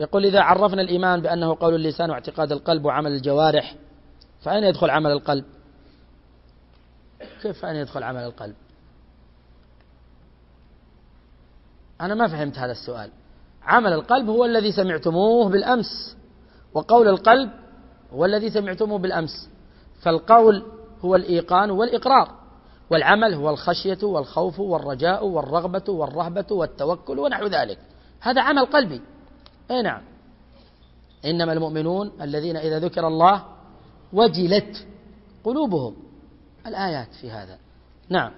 يقول إذا عرفنا الإيمان بأنه قول اللسان واعتقاد القلب وعمل الجوارح فأين يدخل عمل القلب؟ كيف أين يدخل عمل القلب؟ أنا ما فهمت هذا السؤال. عمل القلب هو الذي سمعتموه بالأمس وقول القلب هو الذي سمعتموه بالأمس. فالقول هو الإيقان والإقرار والعمل هو الخشية والخوف والرجاء والرغبة والرهبة والتوكل ونحو ذلك. هذا عمل قلبي. أي نعم. إنما المؤمنون الذين إذا ذكر الله وجلت قلوبهم. الآيات في هذا. نعم.